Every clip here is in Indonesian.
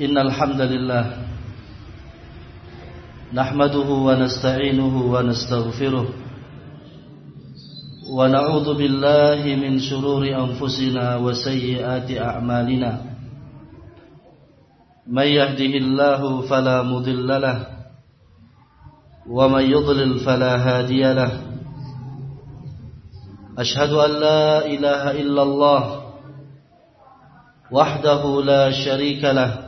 إن الحمد لله نحمده ونستعينه ونستغفره ونعوذ بالله من شرور أنفسنا وسيئات أعمالنا من يهده الله فلا مضل له ومن يضلل فلا هادي له أشهد أن لا إله إلا الله وحده لا شريك له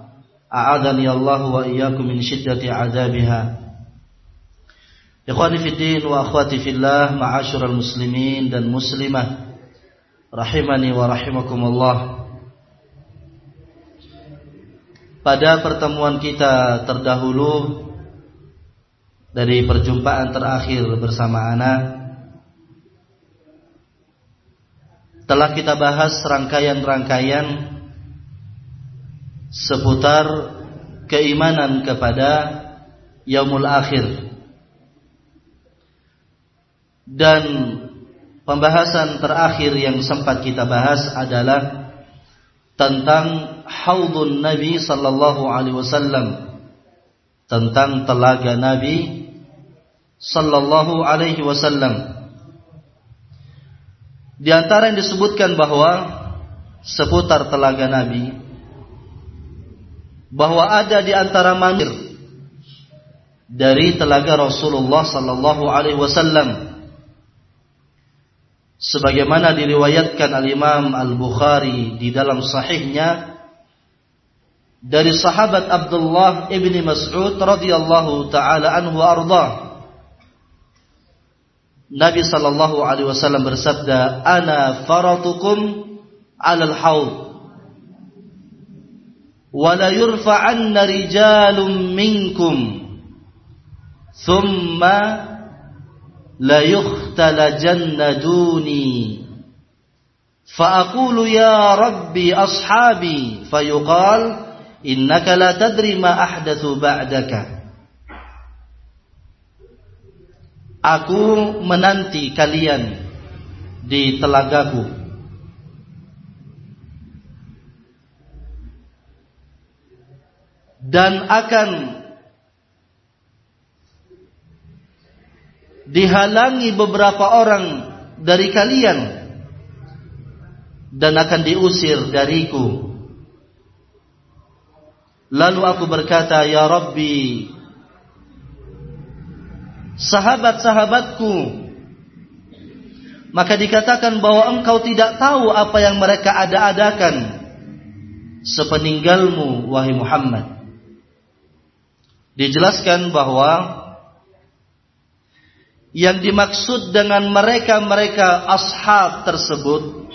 A'adani Allah wa iyyakum min syiddati 'adzabiha. Ikhwani fid din wa akhwati fillah, ma'asyiral muslimin dan muslimah rahimani wa rahimakumullah. Pada pertemuan kita terdahulu dari perjumpaan terakhir bersama ana telah kita bahas rangkaian-rangkaian seputar keimanan kepada yaumul akhir. Dan pembahasan terakhir yang sempat kita bahas adalah tentang haudun Nabi sallallahu alaihi wasallam tentang telaga Nabi sallallahu alaihi wasallam. Di antara yang disebutkan bahwa seputar telaga Nabi bahwa ada di antara manir dari telaga Rasulullah sallallahu alaihi wasallam. Sebagaimana diriwayatkan al-Imam Al-Bukhari di dalam sahihnya dari sahabat Abdullah ibni Mas'ud radhiyallahu taala anhu arda Nabi sallallahu alaihi wasallam bersabda ana faratukum alal haud ولا يرفعن رجال منكم ثم ليختلجن دوني فأقول يا ربي أصحابي فيقال إنك لا تدري ما أحدث بعدك Aku menanti kalian di telagaku dan akan dihalangi beberapa orang dari kalian dan akan diusir dariku. Lalu aku berkata, Ya Rabbi, sahabat-sahabatku, maka dikatakan bahwa engkau tidak tahu apa yang mereka ada-adakan sepeninggalmu, wahai Muhammad. Dijelaskan bahwa yang dimaksud dengan mereka-mereka ashab tersebut,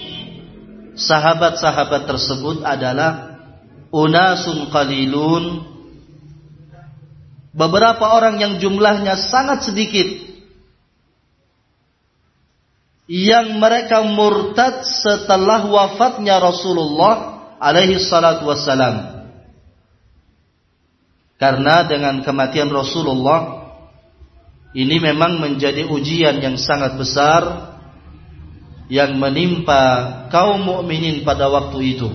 sahabat-sahabat tersebut adalah unasun qalilun, beberapa orang yang jumlahnya sangat sedikit, yang mereka murtad setelah wafatnya Rasulullah alaihi salatu wassalam. Karena dengan kematian Rasulullah ini memang menjadi ujian yang sangat besar yang menimpa kaum mukminin pada waktu itu.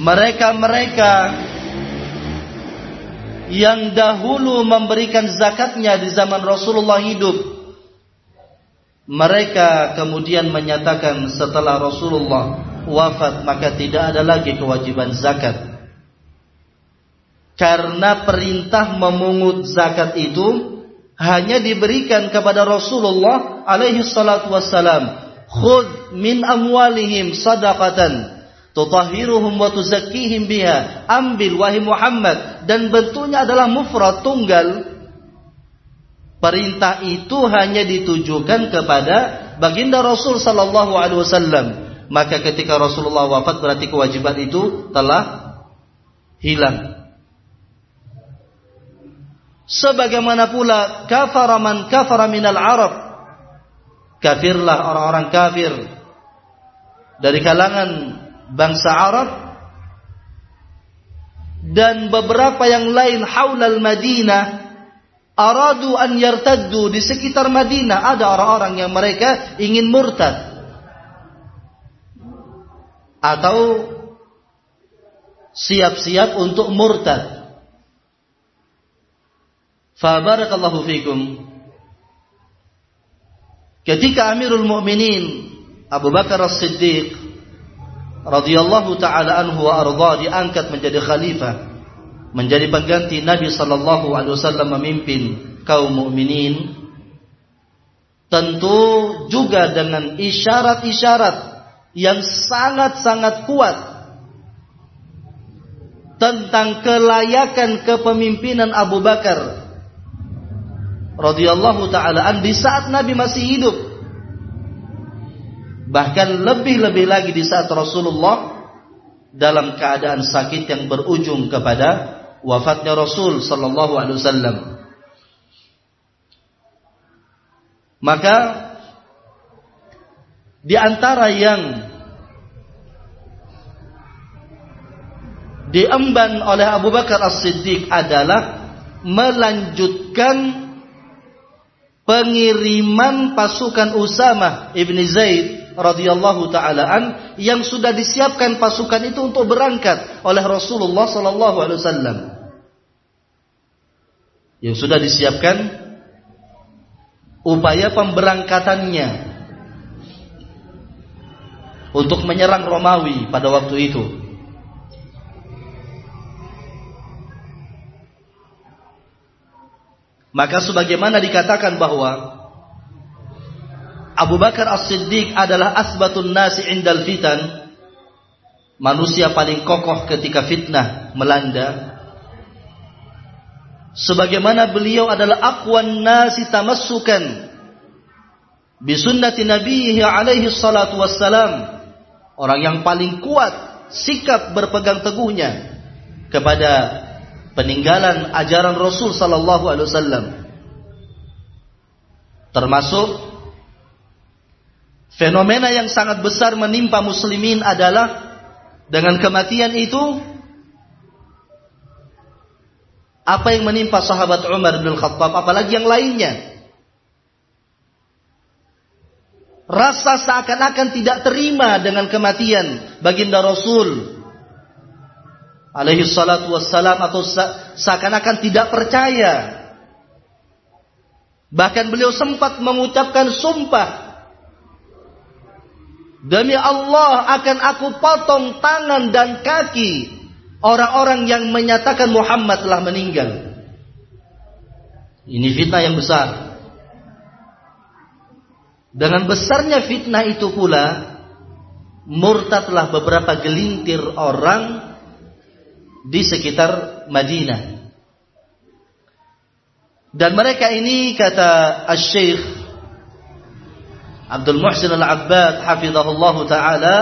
Mereka-mereka yang dahulu memberikan zakatnya di zaman Rasulullah hidup. Mereka kemudian menyatakan setelah Rasulullah wafat maka tidak ada lagi kewajiban zakat. Karena perintah memungut zakat itu hanya diberikan kepada Rasulullah alaihi salatu wassalam. Khudh min amwalihim sadaqatan tutahhiruhum wa tuzakkihim biha. Ambil wahai Muhammad dan bentuknya adalah mufrad tunggal. Perintah itu hanya ditujukan kepada baginda Rasul sallallahu alaihi wasallam. Maka ketika Rasulullah wafat berarti kewajiban itu telah hilang. Sebagaimana pula kafara man kafara minal Arab. Kafirlah orang-orang kafir dari kalangan bangsa Arab dan beberapa yang lain haulal Madinah aradu an yartaddu di sekitar Madinah ada orang-orang yang mereka ingin murtad atau siap-siap untuk murtad Fabarakallahu fikum. Ketika Amirul Mukminin Abu Bakar As-Siddiq radhiyallahu taala anhu wa arda diangkat menjadi khalifah, menjadi pengganti Nabi sallallahu alaihi wasallam memimpin kaum mukminin, tentu juga dengan isyarat-isyarat yang sangat-sangat kuat tentang kelayakan kepemimpinan Abu Bakar radhiyallahu taala an di saat Nabi masih hidup. Bahkan lebih-lebih lagi di saat Rasulullah dalam keadaan sakit yang berujung kepada wafatnya Rasul sallallahu alaihi wasallam. Maka di antara yang diemban oleh Abu Bakar As-Siddiq adalah melanjutkan pengiriman pasukan Usama ibni Zaid radhiyallahu taalaan yang sudah disiapkan pasukan itu untuk berangkat oleh Rasulullah sallallahu alaihi wasallam. Yang sudah disiapkan upaya pemberangkatannya untuk menyerang Romawi pada waktu itu. Maka sebagaimana dikatakan bahwa Abu Bakar As-Siddiq adalah asbatun nasi indal fitan, manusia paling kokoh ketika fitnah melanda. Sebagaimana beliau adalah aqwan nasi tamassukan bisunnati nabiyhi alaihi salatu wassalam. Orang yang paling kuat sikap berpegang teguhnya kepada peninggalan ajaran Rasul sallallahu alaihi wasallam. Termasuk fenomena yang sangat besar menimpa muslimin adalah dengan kematian itu apa yang menimpa sahabat Umar bin Khattab apalagi yang lainnya rasa seakan-akan tidak terima dengan kematian baginda Rasul alaihi salatu wassalam atau seakan-akan tidak percaya. Bahkan beliau sempat mengucapkan sumpah. Demi Allah akan aku potong tangan dan kaki orang-orang yang menyatakan Muhammad telah meninggal. Ini fitnah yang besar. Dengan besarnya fitnah itu pula, murtadlah beberapa gelintir orang di sekitar Madinah. Dan mereka ini kata Al-Syeikh Abdul Muhsin Al-Abbad hafizahullah taala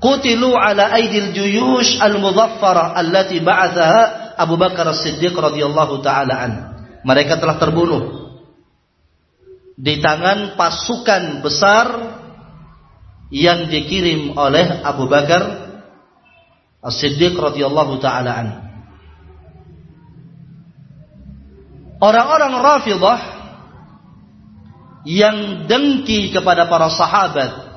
qutilu ala aidil juyush al-mudhaffara allati ba'athaha Abu Bakar As-Siddiq radhiyallahu taala an. Mereka telah terbunuh di tangan pasukan besar yang dikirim oleh Abu Bakar As-Siddiq radhiyallahu taala an. orang-orang Rafidah yang dengki kepada para sahabat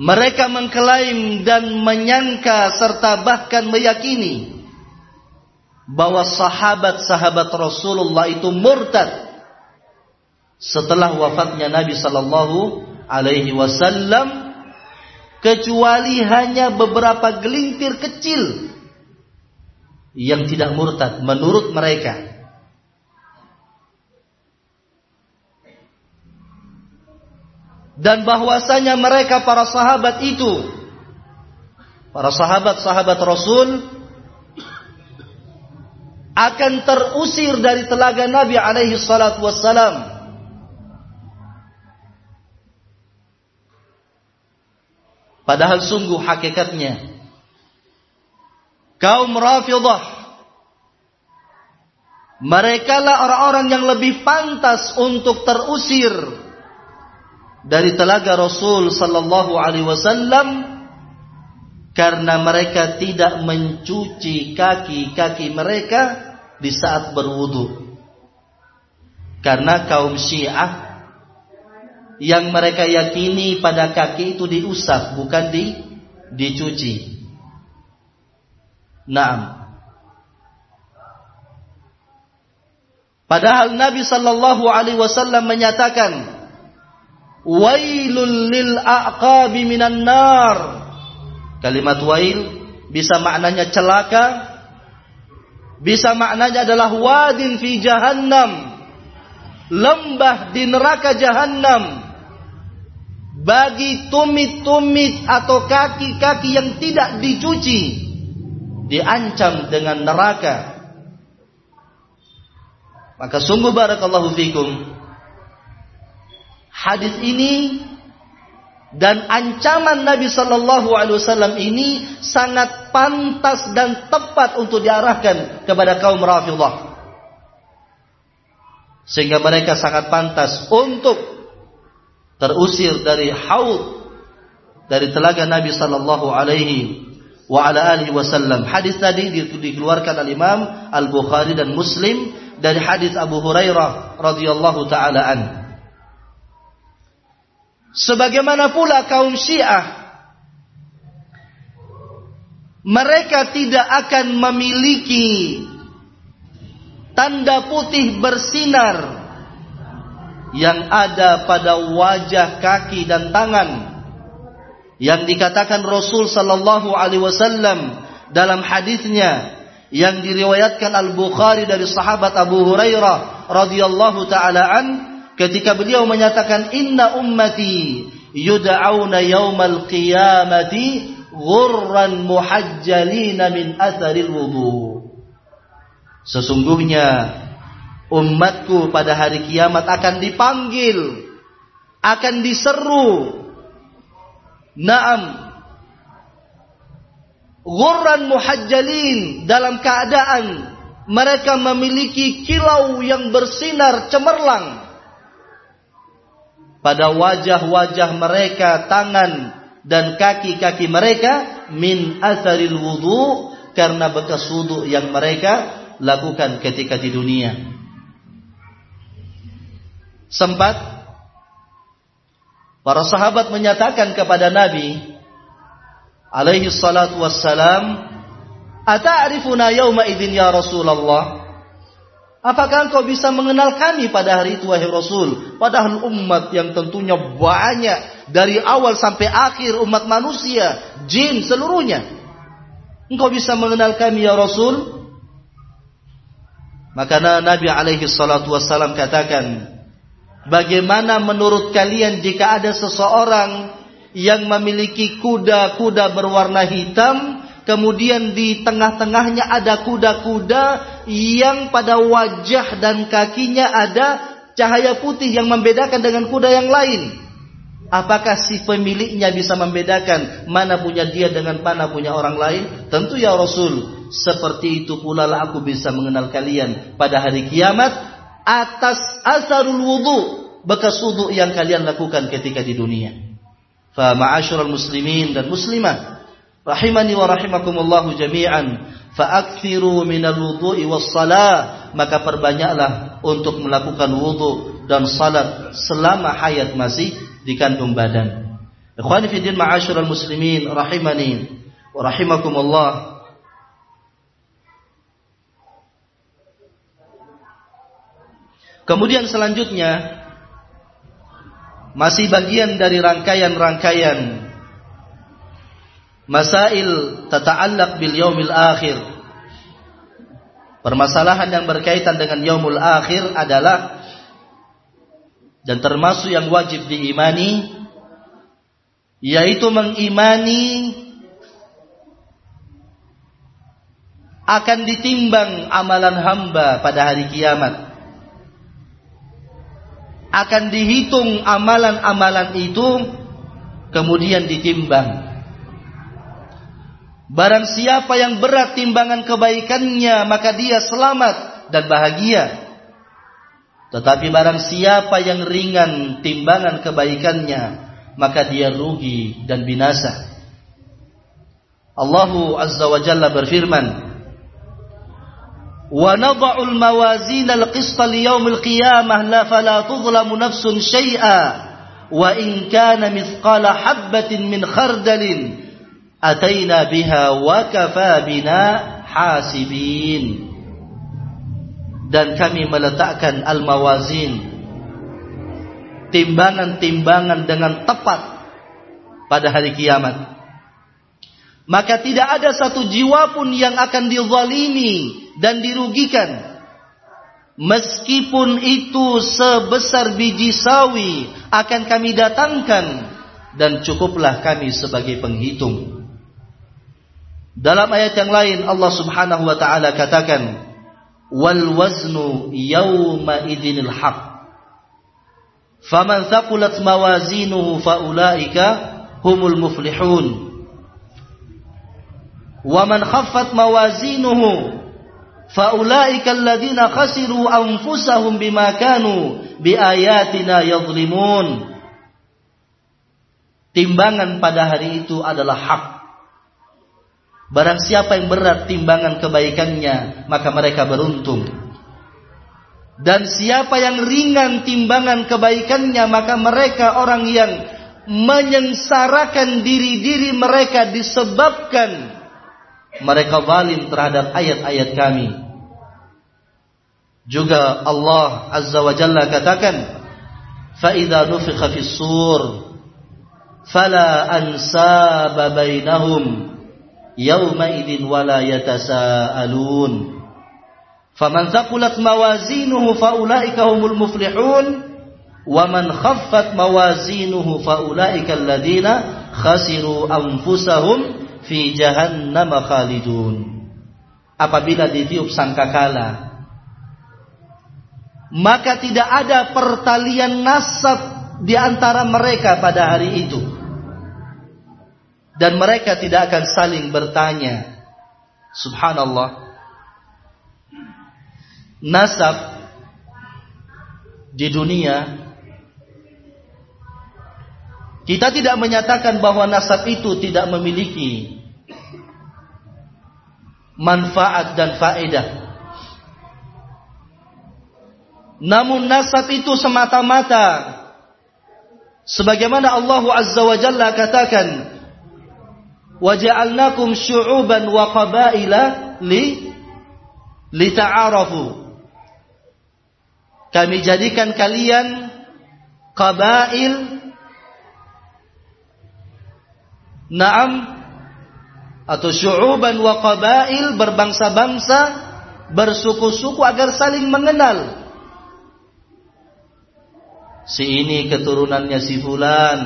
mereka mengklaim dan menyangka serta bahkan meyakini bahwa sahabat-sahabat Rasulullah itu murtad setelah wafatnya Nabi sallallahu alaihi wasallam kecuali hanya beberapa gelintir kecil yang tidak murtad menurut mereka. Dan bahwasanya mereka para sahabat itu para sahabat-sahabat Rasul akan terusir dari telaga Nabi alaihi salatu wassalam padahal sungguh hakikatnya kaum Rafidah mereka lah orang-orang yang lebih pantas untuk terusir dari telaga Rasul sallallahu alaihi wasallam karena mereka tidak mencuci kaki-kaki mereka di saat berwudu. Karena kaum Syiah yang mereka yakini pada kaki itu diusap bukan di dicuci. Naam. Padahal Nabi sallallahu alaihi wasallam menyatakan wailul lil aqabi minan nar. Kalimat wail bisa maknanya celaka, bisa maknanya adalah wadin fi jahannam. Lembah di neraka jahannam bagi tumit-tumit atau kaki-kaki yang tidak dicuci diancam dengan neraka. Maka sungguh barakallahu fikum hadis ini dan ancaman Nabi Shallallahu Alaihi Wasallam ini sangat pantas dan tepat untuk diarahkan kepada kaum Rafidah. Sehingga mereka sangat pantas untuk terusir dari haud dari telaga Nabi Shallallahu Alaihi wa ala alihi wasallam. Hadis tadi dikeluarkan oleh Imam Al Bukhari dan Muslim dari hadis Abu Hurairah radhiyallahu taala anhu. Sebagaimana pula kaum Syiah mereka tidak akan memiliki tanda putih bersinar yang ada pada wajah, kaki dan tangan. Yang dikatakan Rasul sallallahu alaihi wasallam dalam hadisnya yang diriwayatkan Al-Bukhari dari sahabat Abu Hurairah radhiyallahu taala an ketika beliau menyatakan inna ummati yud'auna yaumal qiyamati ghurran muhajjalina min atharil wudu. Sesungguhnya umatku pada hari kiamat akan dipanggil akan diseru. Na'am. Ghurran muhajjalin dalam keadaan mereka memiliki kilau yang bersinar cemerlang. Pada wajah-wajah mereka, tangan dan kaki-kaki mereka min asaril wudu karena bekas wudu yang mereka lakukan ketika di dunia. Sempat para sahabat menyatakan kepada Nabi alaihi salatu wassalam, "Ata'rifuna yawma idzin ya Rasulullah?" Apakah engkau bisa mengenal kami pada hari itu wahai Rasul? Padahal umat yang tentunya banyak dari awal sampai akhir umat manusia, jin seluruhnya. Engkau bisa mengenal kami ya Rasul? Maka Nabi alaihi salatu wassalam katakan, Bagaimana menurut kalian jika ada seseorang yang memiliki kuda-kuda berwarna hitam Kemudian di tengah-tengahnya ada kuda-kuda yang pada wajah dan kakinya ada cahaya putih yang membedakan dengan kuda yang lain. Apakah si pemiliknya bisa membedakan mana punya dia dengan mana punya orang lain? Tentu ya Rasul. Seperti itu pula lah aku bisa mengenal kalian pada hari kiamat atas asarul wudu, bekas wudu yang kalian lakukan ketika di dunia. Fa ma'asyiral muslimin dan muslimat rahimani wa rahimakumullahu jami'an fa'akthiru minal wudu'i was salah maka perbanyaklah untuk melakukan wudhu dan salat selama hayat masih dikandung badan. Ikhwani fi din ma'asyiral muslimin rahimani wa rahimakumullah. Kemudian selanjutnya masih bagian dari rangkaian-rangkaian masail tata'allaq bil yaumil akhir. Permasalahan yang berkaitan dengan yaumul akhir adalah dan termasuk yang wajib diimani yaitu mengimani akan ditimbang amalan hamba pada hari kiamat. Akan dihitung amalan-amalan itu kemudian ditimbang. Barang siapa yang berat timbangan kebaikannya maka dia selamat dan bahagia. Tetapi barang siapa yang ringan timbangan kebaikannya maka dia rugi dan binasa. Allah Azza wa Jalla berfirman, "Wa nadha'u al-mawazin al-qista li yawm al-qiyamah la fala tudhlamu nafsun shay'a wa in kana mithqala habatin min khardalin ataina biha wa kafa bina hasibin dan kami meletakkan al-mawazin timbangan-timbangan dengan tepat pada hari kiamat maka tidak ada satu jiwa pun yang akan dizalimi dan dirugikan meskipun itu sebesar biji sawi akan kami datangkan dan cukuplah kami sebagai penghitung dalam ayat yang lain Allah Subhanahu wa taala katakan wal waznu yawma idinil haq. Faman thaqulat mawazinuhu faulaika humul muflihun. Wa man khaffat mawazinuhu faulaika alladhina khasiru anfusahum bima kanu biayatina yadhlimun. Timbangan pada hari itu adalah hak Barang siapa yang berat timbangan kebaikannya, maka mereka beruntung. Dan siapa yang ringan timbangan kebaikannya, maka mereka orang yang menyengsarakan diri-diri mereka disebabkan mereka zalim terhadap ayat-ayat kami. Juga Allah Azza wa Jalla katakan, فَإِذَا نُفِخَ فِي الصُّورِ فَلَا أَنْسَابَ بَيْنَهُمْ yaumaidin wala yatasaalun faman thaqulat mawazinuhu faulaika humul muflihun wa man khaffat mawazinuhu faulaika alladziina khasiru anfusahum fi jahannam khalidun apabila ditiup sangkakala maka tidak ada pertalian nasab di antara mereka pada hari itu dan mereka tidak akan saling bertanya. Subhanallah. Nasab di dunia kita tidak menyatakan bahwa nasab itu tidak memiliki manfaat dan faedah. Namun nasab itu semata-mata. Sebagaimana Allah Azza wa Jalla katakan waja'alnakum syu'uban wa qabaila li lita'arafu. Kami jadikan kalian qabail. Na'am atau syu'uban wa qabail berbangsa-bangsa bersuku-suku agar saling mengenal. Si ini keturunannya si fulan.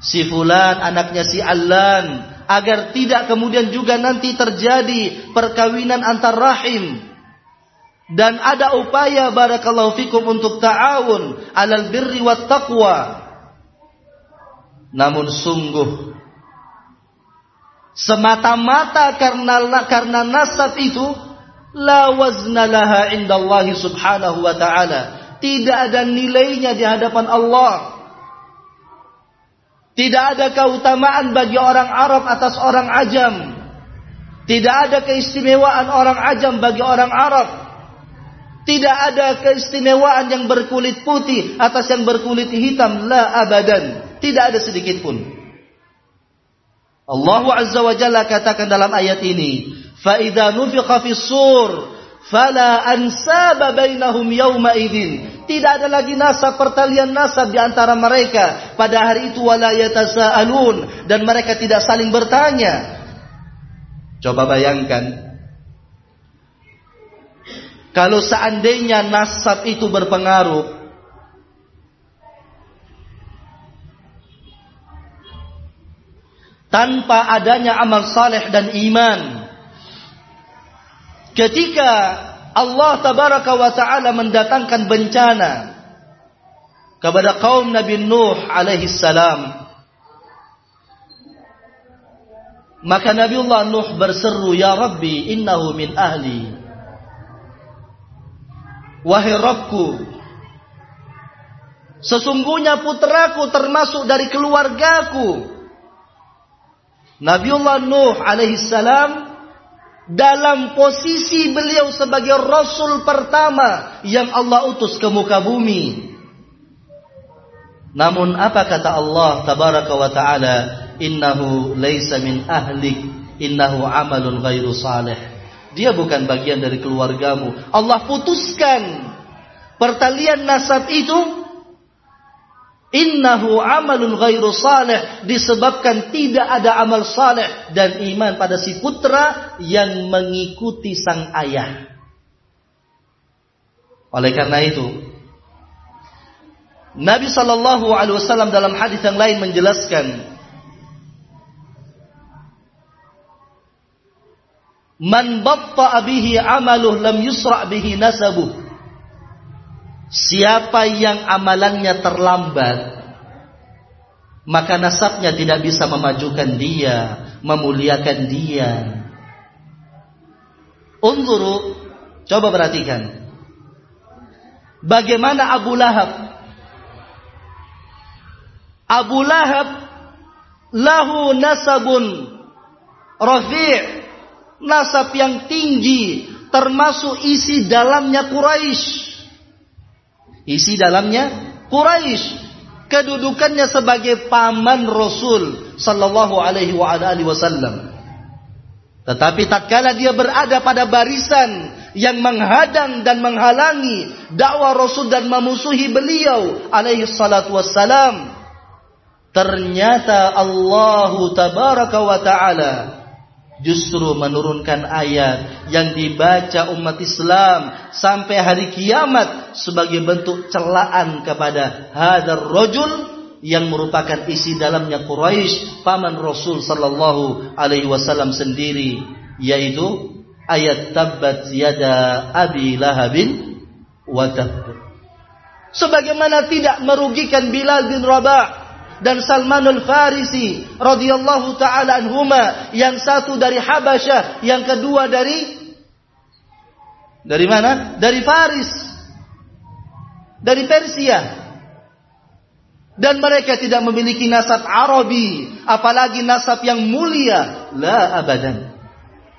Si fulan anaknya si Allan. Agar tidak kemudian juga nanti terjadi perkawinan antar rahim. Dan ada upaya barakallahu fikum untuk ta'awun alal birri wat taqwa. Namun sungguh semata-mata karena karena nasab itu la wazna laha indallahi subhanahu wa ta'ala tidak ada nilainya di hadapan Allah tidak ada keutamaan bagi orang Arab atas orang Ajam. Tidak ada keistimewaan orang Ajam bagi orang Arab. Tidak ada keistimewaan yang berkulit putih atas yang berkulit hitam. La abadan. Tidak ada sedikit pun. Allah Azza wa Jalla katakan dalam ayat ini, فَإِذَا nufiqa fis-sur fala ansaba bainahum يَوْمَ idzin." Tidak ada lagi nasab pertalian nasab di antara mereka pada hari itu wala yatasaalun dan mereka tidak saling bertanya. Coba bayangkan kalau seandainya nasab itu berpengaruh tanpa adanya amal saleh dan iman, ketika Allah tabaraka wa taala mendatangkan bencana kepada kaum Nabi Nuh alaihi salam, maka Nabiullah Nuh berseru, "Ya Rabbi, innahu min ahli." Wahai Rabbku, sesungguhnya putraku termasuk dari keluargaku. Nabiullah Nuh alaihissalam dalam posisi beliau sebagai rasul pertama yang Allah utus ke muka bumi. Namun apa kata Allah tabaraka wa taala, "Innahu laisa min ahlik, innahu amalun ghairu salih." Dia bukan bagian dari keluargamu. Allah putuskan pertalian nasab itu Innahu amalun ghairu salih disebabkan tidak ada amal saleh dan iman pada si putra yang mengikuti sang ayah. Oleh karena itu, Nabi Shallallahu Alaihi Wasallam dalam hadis yang lain menjelaskan Man batta'a bihi amaluh lam yusra' bihi nasabuh. Siapa yang amalannya terlambat, maka nasabnya tidak bisa memajukan dia, memuliakan dia. Unzuru, coba perhatikan. Bagaimana Abu Lahab? Abu Lahab lahu nasabun rafi' nasab yang tinggi termasuk isi dalamnya Quraisy. Isi dalamnya Quraisy. Kedudukannya sebagai paman Rasul sallallahu alaihi wasallam. Tetapi tatkala dia berada pada barisan yang menghadang dan menghalangi dakwah Rasul dan memusuhi beliau alaihi salatu wassalam, ternyata Allah tabaraka wa taala justru menurunkan ayat yang dibaca umat Islam sampai hari kiamat sebagai bentuk celaan kepada hadar rojul yang merupakan isi dalamnya Quraisy paman Rasul sallallahu alaihi wasallam sendiri yaitu ayat tabbat yada abi lahabin wa sebagaimana tidak merugikan Bilal bin Rabah dan Salmanul Farisi radhiyallahu taala anhuma yang satu dari Habasyah yang kedua dari dari mana? Dari Faris. Dari Persia. Dan mereka tidak memiliki nasab Arabi, apalagi nasab yang mulia, la abadan.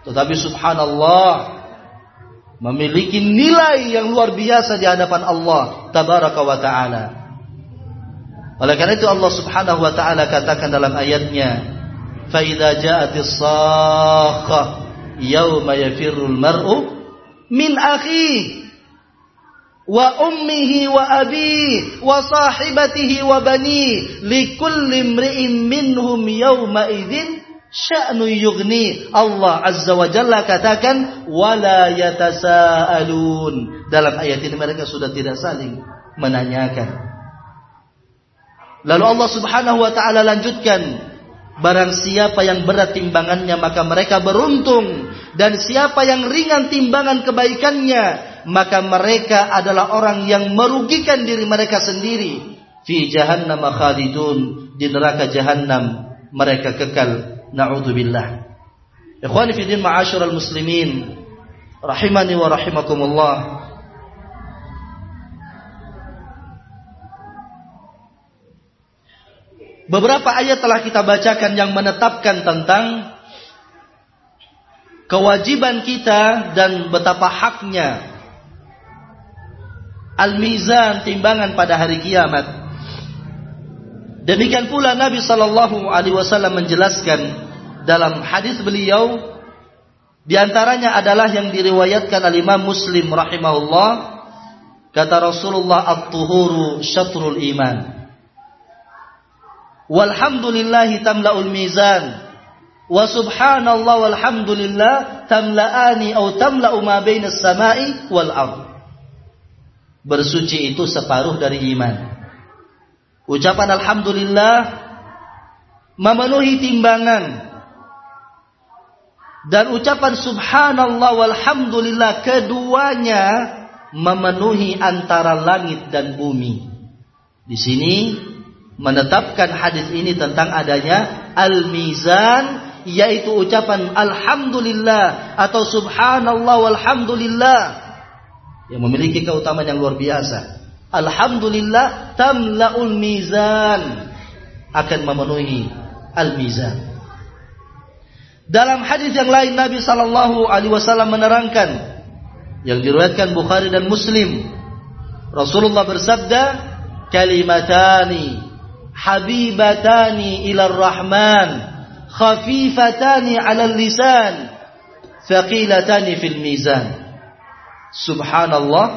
Tetapi subhanallah memiliki nilai yang luar biasa di hadapan Allah tabaraka wa taala. Oleh karena itu Allah Subhanahu wa taala katakan dalam ayatnya, "Fa idza ja'atis sakhah yauma yafirrul mar'u min akhihi wa ummihi wa abihi wa sahibatihi wa bani likulli imri'in minhum yawma idzin sya'nu yughni. Allah azza wa jalla katakan wala yatasaalun. Dalam ayat ini mereka sudah tidak saling menanyakan Lalu Allah Subhanahu wa taala lanjutkan, barang siapa yang berat timbangannya maka mereka beruntung dan siapa yang ringan timbangan kebaikannya maka mereka adalah orang yang merugikan diri mereka sendiri. Fi jahannam khalidun, di neraka jahannam mereka kekal. Na'udzubillah. Ikhwani fi din ma'asyiral muslimin, rahimani wa rahimakumullah. Beberapa ayat telah kita bacakan yang menetapkan tentang kewajiban kita dan betapa haknya al-mizan timbangan pada hari kiamat. Demikian pula Nabi sallallahu alaihi wasallam menjelaskan dalam hadis beliau di antaranya adalah yang diriwayatkan oleh Imam Muslim rahimahullah kata Rasulullah at-tuhuru syatrul iman. Walhamdulillahi tamla'ul mizan wa subhanallah walhamdulillah tamla'ani atau tamla'u ma bainas sama'i wal ardh. Bersuci itu separuh dari iman. Ucapan Alhamdulillah memenuhi timbangan. Dan ucapan Subhanallah walhamdulillah keduanya memenuhi antara langit dan bumi. Di sini menetapkan hadis ini tentang adanya al-mizan yaitu ucapan alhamdulillah atau subhanallah walhamdulillah yang memiliki keutamaan yang luar biasa. Alhamdulillah tamlaul mizan akan memenuhi al-mizan. Dalam hadis yang lain Nabi sallallahu alaihi wasallam menerangkan yang diriwayatkan Bukhari dan Muslim Rasulullah bersabda kalimatani habibatani ila rahman khafifatani ala lisan thaqilatani fil mizan subhanallah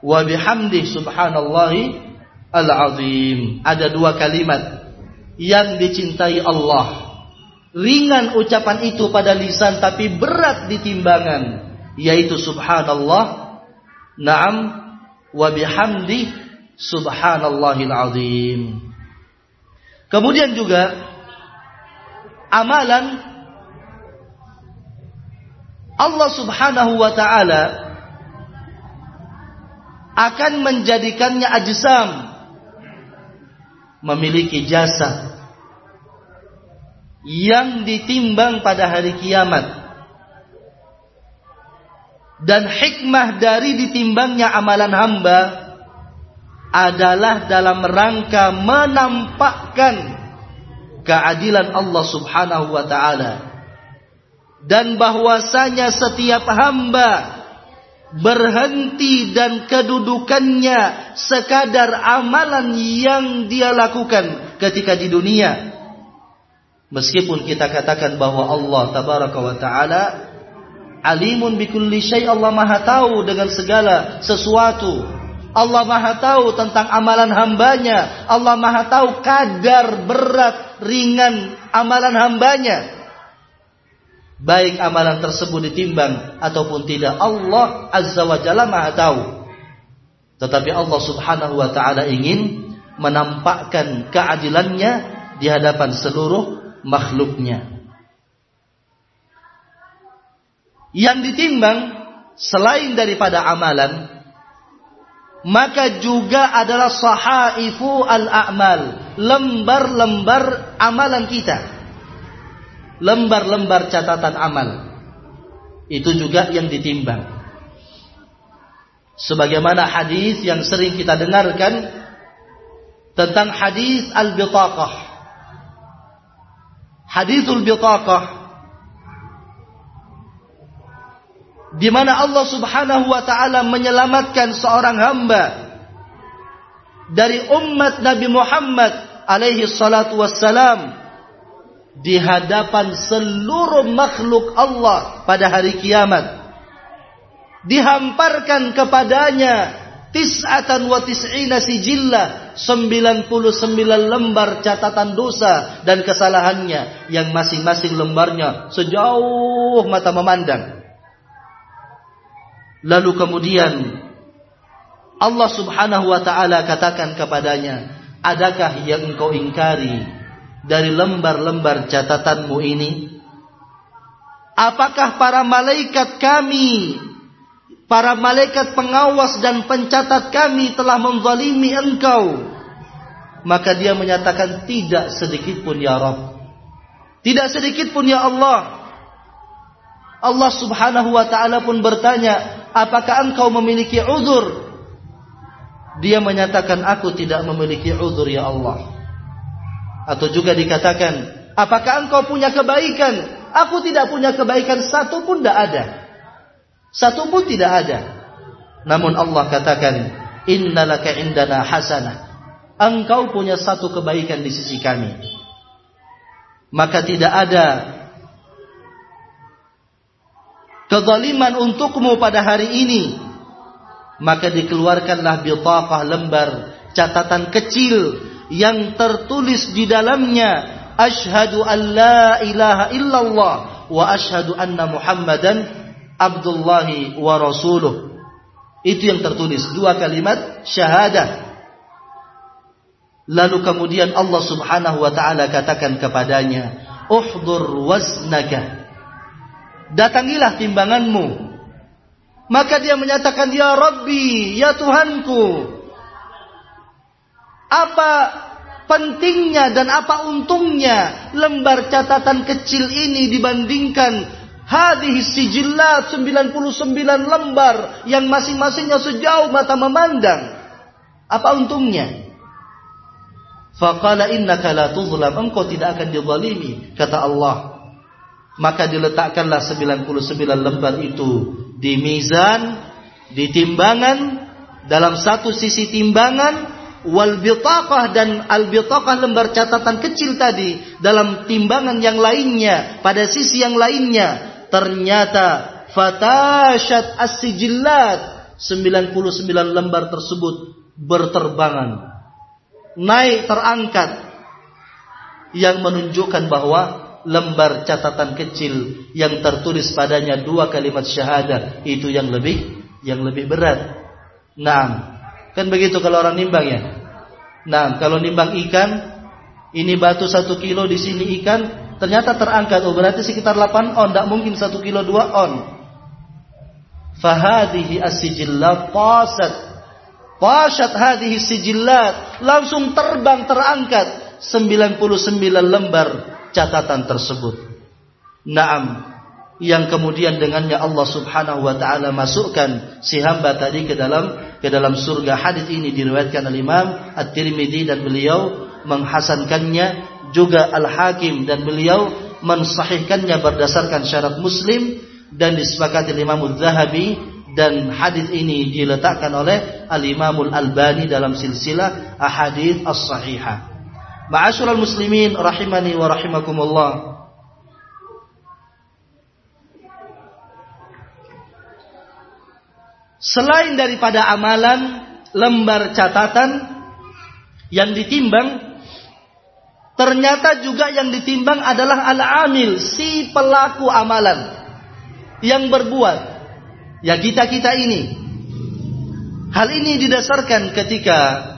wa bihamdih subhanallahi al-azim. Ada dua kalimat yang dicintai Allah. Ringan ucapan itu pada lisan tapi berat di timbangan yaitu subhanallah na'am wa bihamdi subhanallahil azim. Kemudian juga amalan Allah Subhanahu wa taala akan menjadikannya ajsam memiliki jasa yang ditimbang pada hari kiamat. Dan hikmah dari ditimbangnya amalan hamba adalah dalam rangka menampakkan keadilan Allah Subhanahu wa taala dan bahwasanya setiap hamba berhenti dan kedudukannya sekadar amalan yang dia lakukan ketika di dunia. Meskipun kita katakan bahwa Allah tabaraka wa taala alimun bikulli syai Allah Maha tahu dengan segala sesuatu. Allah Maha tahu tentang amalan hambanya. Allah Maha tahu kadar berat ringan amalan hambanya. Baik amalan tersebut ditimbang ataupun tidak Allah azza wa jalla maha tahu. Tetapi Allah subhanahu wa ta'ala ingin menampakkan keadilannya di hadapan seluruh makhluknya. Yang ditimbang selain daripada amalan maka juga adalah sahaifu al-a'mal lembar-lembar amalan kita lembar-lembar catatan amal. Itu juga yang ditimbang. Sebagaimana hadis yang sering kita dengarkan tentang hadis al-bitaqah. Hadisul bitaqah di mana Allah Subhanahu wa taala menyelamatkan seorang hamba dari umat Nabi Muhammad alaihi salatu wassalam di hadapan seluruh makhluk Allah pada hari kiamat. Dihamparkan kepadanya tis'atan wa tis'ina sijillah 99 lembar catatan dosa dan kesalahannya yang masing-masing lembarnya sejauh mata memandang. Lalu kemudian Allah Subhanahu wa taala katakan kepadanya, "Adakah yang engkau ingkari dari lembar-lembar catatanmu ini? Apakah para malaikat kami, para malaikat pengawas dan pencatat kami telah menzalimi engkau? Maka dia menyatakan tidak sedikit pun ya Rabb. Tidak sedikit pun ya Allah. Allah subhanahu wa ta'ala pun bertanya, apakah engkau memiliki uzur? Dia menyatakan, aku tidak memiliki uzur ya Allah. Atau juga dikatakan, apakah engkau punya kebaikan? Aku tidak punya kebaikan satu pun tidak ada. Satu pun tidak ada. Namun Allah katakan, innalaka indana hasanah. Engkau punya satu kebaikan di sisi kami. Maka tidak ada kezaliman untukmu pada hari ini. Maka dikeluarkanlah bitaqah lembar catatan kecil yang tertulis di dalamnya Ashhadu an la ilaha illallah wa ashhadu anna Muhammadan abdullahi wa rasuluh. Itu yang tertulis dua kalimat syahadah. Lalu kemudian Allah Subhanahu wa taala katakan kepadanya, "Uhdur waznaka." Datangilah timbanganmu. Maka dia menyatakan, "Ya Rabbi, ya Tuhanku." Apa pentingnya dan apa untungnya lembar catatan kecil ini dibandingkan hadis sijillat 99 lembar yang masing-masingnya sejauh mata memandang. Apa untungnya? Faqala innaka la tuzlam, engkau tidak akan dizalimi, kata Allah. Maka diletakkanlah 99 lembar itu di mizan, di timbangan, dalam satu sisi timbangan wal bitaqah dan al bitaqah lembar catatan kecil tadi dalam timbangan yang lainnya pada sisi yang lainnya ternyata fatashat as-sijillat 99 lembar tersebut berterbangan naik terangkat yang menunjukkan bahwa lembar catatan kecil yang tertulis padanya dua kalimat syahadah itu yang lebih yang lebih berat. Nah, Kan begitu kalau orang nimbang ya. Nah, kalau nimbang ikan, ini batu satu kilo di sini ikan, ternyata terangkat. Oh berarti sekitar 8 on, tidak mungkin satu kilo dua on. Fahadihi as-sijillat tasat. Tasat hadihi sijillat. Langsung terbang terangkat. 99 lembar catatan tersebut. Naam yang kemudian dengannya Allah Subhanahu wa taala masukkan si hamba tadi ke dalam ke dalam surga. Hadis ini diriwayatkan oleh Imam At-Tirmidzi dan beliau menghasankannya juga Al-Hakim dan beliau mensahihkannya berdasarkan syarat Muslim dan disepakati Imam Az-Zahabi dan hadis ini diletakkan oleh Al-Imam Al-Albani dalam silsilah Ahadits As-Sahihah. Ma'asyiral muslimin rahimani wa rahimakumullah. Selain daripada amalan lembar catatan yang ditimbang, ternyata juga yang ditimbang adalah al-amil, si pelaku amalan yang berbuat. Ya kita-kita ini. Hal ini didasarkan ketika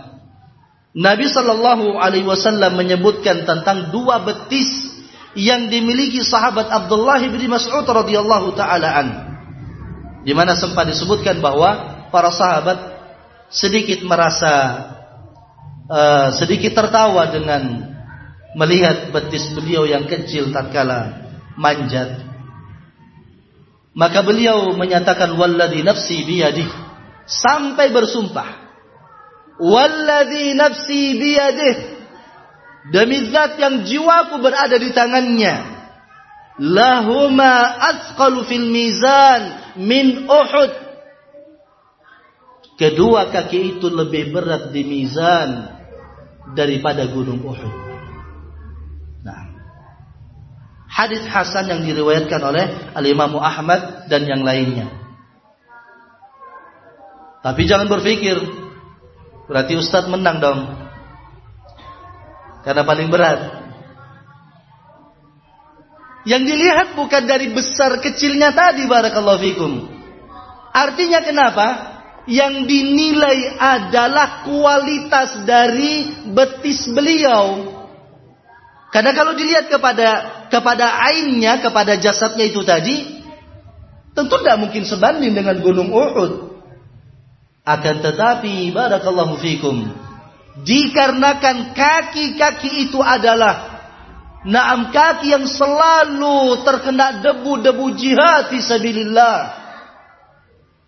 Nabi Shallallahu Alaihi Wasallam menyebutkan tentang dua betis yang dimiliki sahabat Abdullah bin Mas'ud radhiyallahu taala an di mana sempat disebutkan bahwa para sahabat sedikit merasa uh, sedikit tertawa dengan melihat betis beliau yang kecil tatkala manjat. Maka beliau menyatakan walladhi nafsi biyadih sampai bersumpah. Walladhi nafsi biyadih demi zat yang jiwaku berada di tangannya lahuma asqalu fil mizan min Uhud. Kedua kaki itu lebih berat di mizan daripada gunung Uhud. Nah, hadis Hasan yang diriwayatkan oleh Al Imam Ahmad dan yang lainnya. Tapi jangan berpikir berarti Ustadz menang dong. Karena paling berat. Yang dilihat bukan dari besar kecilnya tadi barakallahu fikum. Artinya kenapa? Yang dinilai adalah kualitas dari betis beliau. Karena kalau dilihat kepada kepada ainnya, kepada jasadnya itu tadi, tentu tidak mungkin sebanding dengan gunung Uhud. Akan tetapi barakallahu fikum, dikarenakan kaki-kaki itu adalah Naam kaki yang selalu terkena debu-debu jihad fi sabilillah.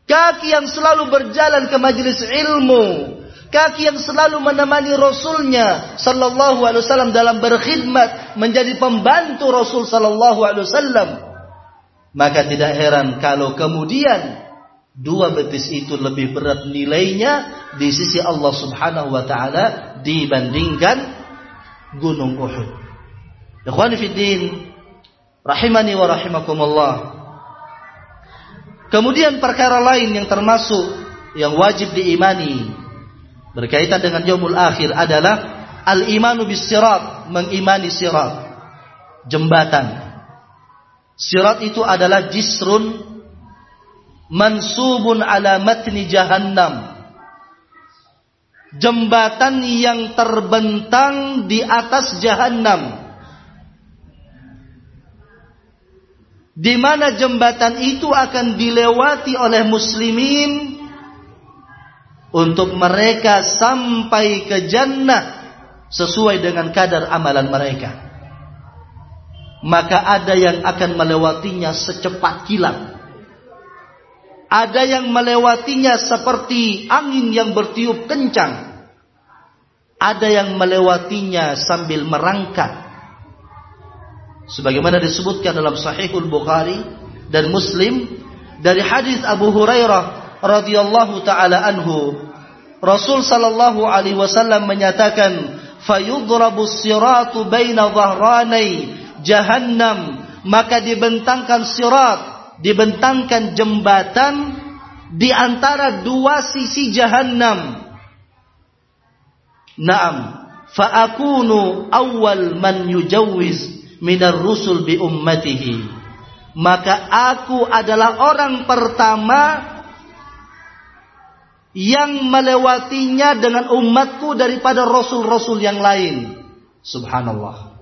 Kaki yang selalu berjalan ke majelis ilmu. Kaki yang selalu menemani Rasulnya Sallallahu Alaihi Wasallam dalam berkhidmat menjadi pembantu Rasul Sallallahu Alaihi Wasallam. Maka tidak heran kalau kemudian Dua betis itu lebih berat nilainya di sisi Allah Subhanahu wa taala dibandingkan gunung Uhud. Ikhwani fiddin, rahimani wa rahimakumullah. Kemudian perkara lain yang termasuk yang wajib diimani berkaitan dengan yaumul akhir adalah al-imanu bis sirat, mengimani sirat, jembatan. Sirat itu adalah jisrun mansubun ala matni jahannam. Jembatan yang terbentang di atas jahannam. Di mana jembatan itu akan dilewati oleh muslimin untuk mereka sampai ke jannah sesuai dengan kadar amalan mereka. Maka ada yang akan melewatinya secepat kilat ada yang melewatinya seperti angin yang bertiup kencang. Ada yang melewatinya sambil merangkak. Sebagaimana disebutkan dalam Sahihul Bukhari dan Muslim dari hadis Abu Hurairah radhiyallahu taala anhu Rasul sallallahu alaihi wasallam menyatakan fayudrabu siratu baina dhahranai jahannam maka dibentangkan sirat dibentangkan jembatan di antara dua sisi jahanam. Naam, fa'akunu awal man yujawwiz minar rusul bi ummatihi. Maka aku adalah orang pertama yang melewatinya dengan umatku daripada rasul-rasul yang lain. Subhanallah.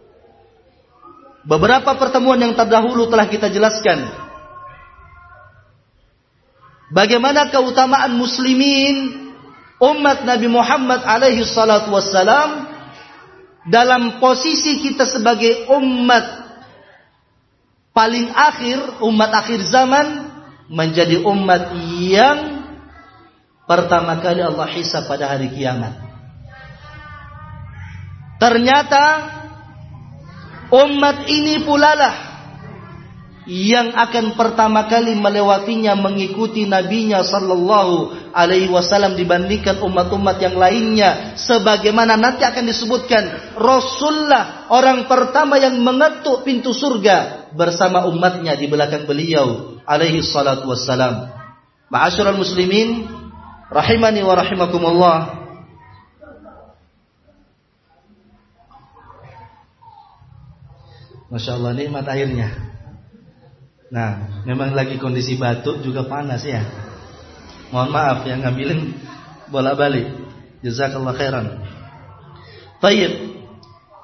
Beberapa pertemuan yang terdahulu telah kita jelaskan bagaimana keutamaan muslimin umat Nabi Muhammad alaihi salatu wassalam dalam posisi kita sebagai umat paling akhir, umat akhir zaman menjadi umat yang pertama kali Allah hisab pada hari kiamat. Ternyata umat ini pula lah yang akan pertama kali melewatinya mengikuti nabinya sallallahu alaihi wasallam dibandingkan umat-umat yang lainnya. Sebagaimana nanti akan disebutkan Rasulullah orang pertama yang mengetuk pintu surga bersama umatnya di belakang beliau alaihi salatu wassalam. Ma'asyiral muslimin rahimani wa rahimakumullah. Masya Allah nikmat airnya Nah, memang lagi kondisi batuk juga panas ya. Mohon maaf yang ngambilin bola balik. Jazakallah khairan. Tayyib.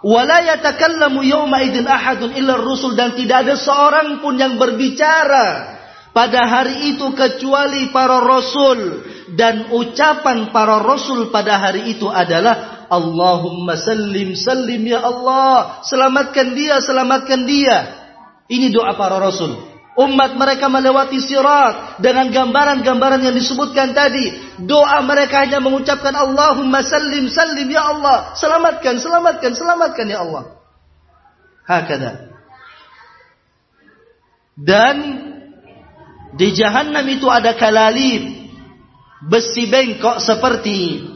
Wala yatakallamu yawma idin ahadun illa rusul dan tidak ada seorang pun yang berbicara pada hari itu kecuali para rasul dan ucapan para rasul pada hari itu adalah Allahumma sallim sallim ya Allah selamatkan dia selamatkan dia ini doa para rasul Umat mereka melewati sirat dengan gambaran-gambaran yang disebutkan tadi. Doa mereka hanya mengucapkan Allahumma sallim sallim ya Allah. Selamatkan, selamatkan, selamatkan ya Allah. Hakada. Dan di jahanam itu ada kalalib. Besi bengkok seperti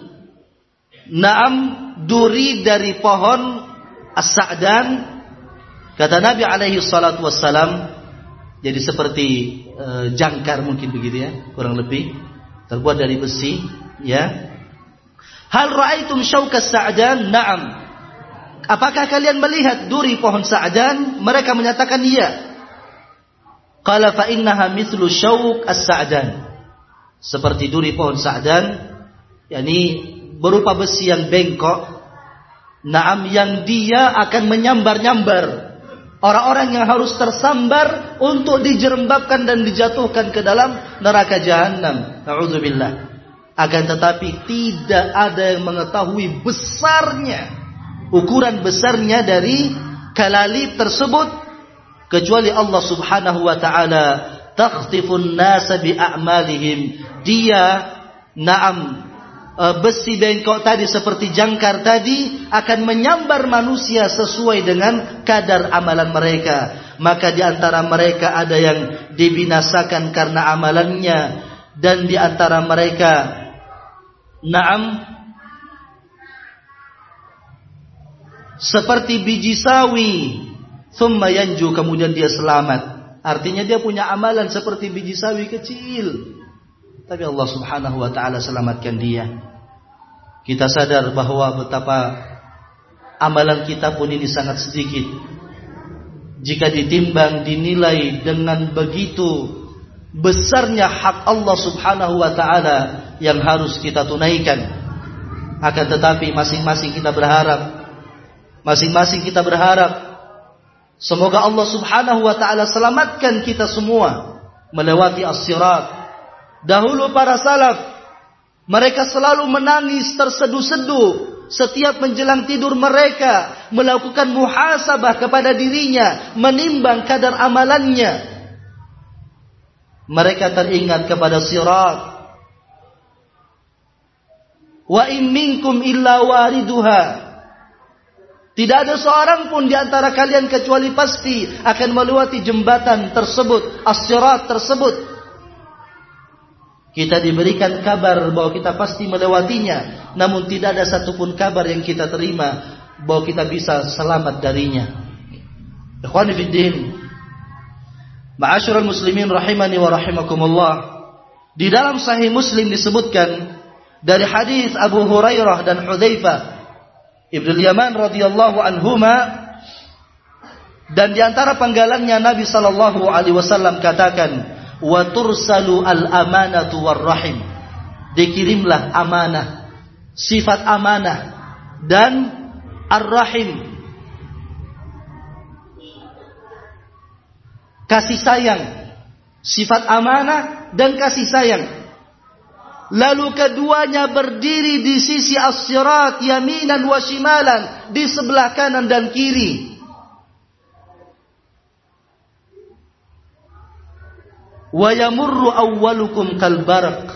naam duri dari pohon as-sa'dan. Kata Nabi alaihi salatu wassalam, jadi seperti e, jangkar mungkin begitu ya, kurang lebih terbuat dari besi, ya. Hal ra'aitum syaukas sa'dan? Na'am. Apakah kalian melihat duri pohon sa'dan? Mereka menyatakan iya. Qala fa innaha mithlu syauk as-sa'dan. Seperti duri pohon sa'dan, yakni berupa besi yang bengkok. Naam yang dia akan menyambar-nyambar Orang-orang yang harus tersambar untuk dijerembabkan dan dijatuhkan ke dalam neraka jahanam. Nauzubillah. Akan tetapi tidak ada yang mengetahui besarnya, ukuran besarnya dari kalalib tersebut kecuali Allah Subhanahu wa taala takhtifun nasa bi a'malihim. Dia na'am besi bengkok tadi seperti jangkar tadi akan menyambar manusia sesuai dengan kadar amalan mereka. Maka di antara mereka ada yang dibinasakan karena amalannya. Dan di antara mereka naam seperti biji sawi. Thumma yanju kemudian dia selamat. Artinya dia punya amalan seperti biji sawi kecil tapi Allah Subhanahu wa taala selamatkan dia kita sadar bahwa betapa amalan kita pun ini sangat sedikit jika ditimbang dinilai dengan begitu besarnya hak Allah Subhanahu wa taala yang harus kita tunaikan. Akan tetapi masing-masing kita berharap masing-masing kita berharap semoga Allah Subhanahu wa taala selamatkan kita semua melewati as-sirat. Dahulu para salaf mereka selalu menangis terseduh-seduh setiap menjelang tidur mereka melakukan muhasabah kepada dirinya, menimbang kadar amalannya, mereka teringat kepada sirat. Wa in minkum illa wariduha. Tidak ada seorang pun di antara kalian kecuali pasti akan melewati jembatan tersebut, as-sirat tersebut. Kita diberikan kabar bahwa kita pasti melewatinya, namun tidak ada satupun kabar yang kita terima bahwa kita bisa selamat darinya. Ikhwan fillah, Ma'asyiral muslimin rahimani wa rahimakumullah. Di dalam sahih Muslim disebutkan dari hadis Abu Hurairah dan Hudzaifah Ibnu Yaman radhiyallahu anhuma dan di antara Nabi sallallahu alaihi wasallam katakan wa tursalu al amanatu war rahim dikirimlah amanah sifat amanah dan ar-rahim kasih sayang, sifat amanah dan kasih sayang. Lalu keduanya berdiri di sisi as-sirat yaminan wa shimalan di sebelah kanan dan kiri. Wa yamurru awwalukum kalbarak.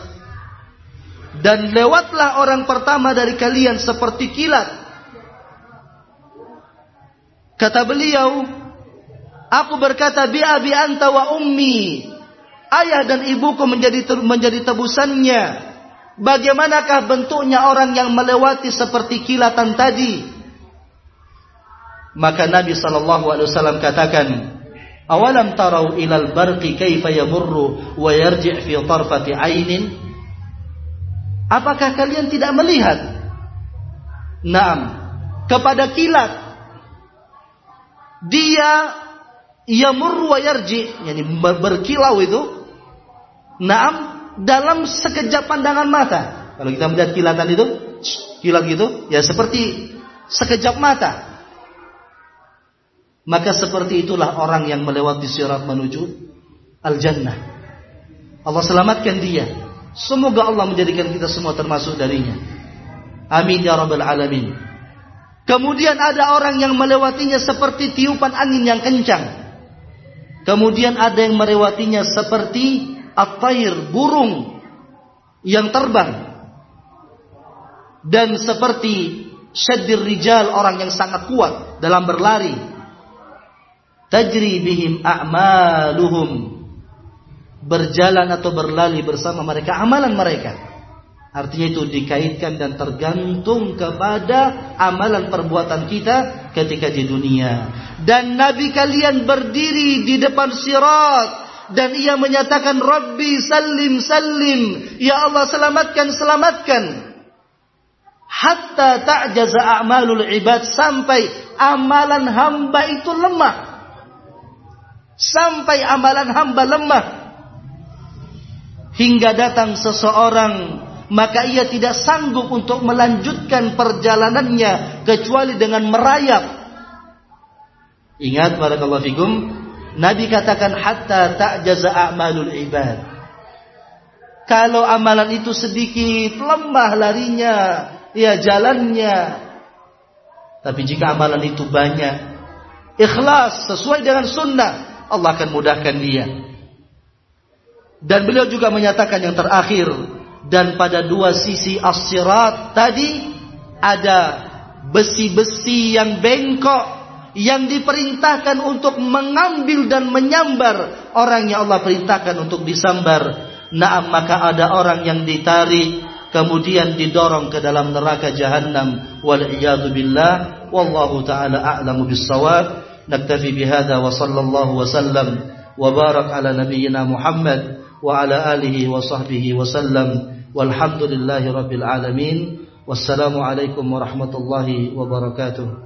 Dan lewatlah orang pertama dari kalian seperti kilat. Kata beliau, Aku berkata bi abi anta wa ummi. Ayah dan ibuku menjadi menjadi tebusannya. Bagaimanakah bentuknya orang yang melewati seperti kilatan tadi? Maka Nabi sallallahu alaihi wasallam katakan, "Awalam tarau ilal barqi kaifa yamurru wa yarji' fi tarfati ainin?" Apakah kalian tidak melihat? Naam, kepada kilat. Dia yamur wa yarji, yani berkilau itu. Naam dalam sekejap pandangan mata. Kalau kita melihat kilatan itu, kilat gitu, ya seperti sekejap mata. Maka seperti itulah orang yang melewati sirat menuju al-jannah. Allah selamatkan dia. Semoga Allah menjadikan kita semua termasuk darinya. Amin ya rabbal alamin. Kemudian ada orang yang melewatinya seperti tiupan angin yang kencang. Kemudian ada yang melewatinya seperti at-tair, burung yang terbang. Dan seperti syaddir rijal, orang yang sangat kuat dalam berlari. Tajri bihim a'maluhum. Berjalan atau berlari bersama mereka, amalan mereka. Artinya itu dikaitkan dan tergantung kepada amalan perbuatan kita ketika di dunia. Dan Nabi kalian berdiri di depan sirat dan ia menyatakan Rabbi salim salim ya Allah selamatkan selamatkan hatta ta'jaza a'malul ibad sampai amalan hamba itu lemah sampai amalan hamba lemah hingga datang seseorang maka ia tidak sanggup untuk melanjutkan perjalanannya kecuali dengan merayap. Ingat barakallahu fikum, Nabi katakan hatta ta'jaza a'malul ibad. Kalau amalan itu sedikit lemah larinya, ya jalannya. Tapi jika amalan itu banyak, ikhlas sesuai dengan sunnah, Allah akan mudahkan dia. Dan beliau juga menyatakan yang terakhir, dan pada dua sisi as tadi ada besi-besi yang bengkok yang diperintahkan untuk mengambil dan menyambar orang yang Allah perintahkan untuk disambar. Naam maka ada orang yang ditarik kemudian didorong ke dalam neraka jahanam wallahu taala a'lamu bis-shawab naktafi bihadza wa sallallahu wa sallam wa barak ala nabiyyina Muhammad wa ala alihi wa sahbihi wa sallam walhamdulillahi rabbil alamin wassalamu alaikum warahmatullahi wabarakatuh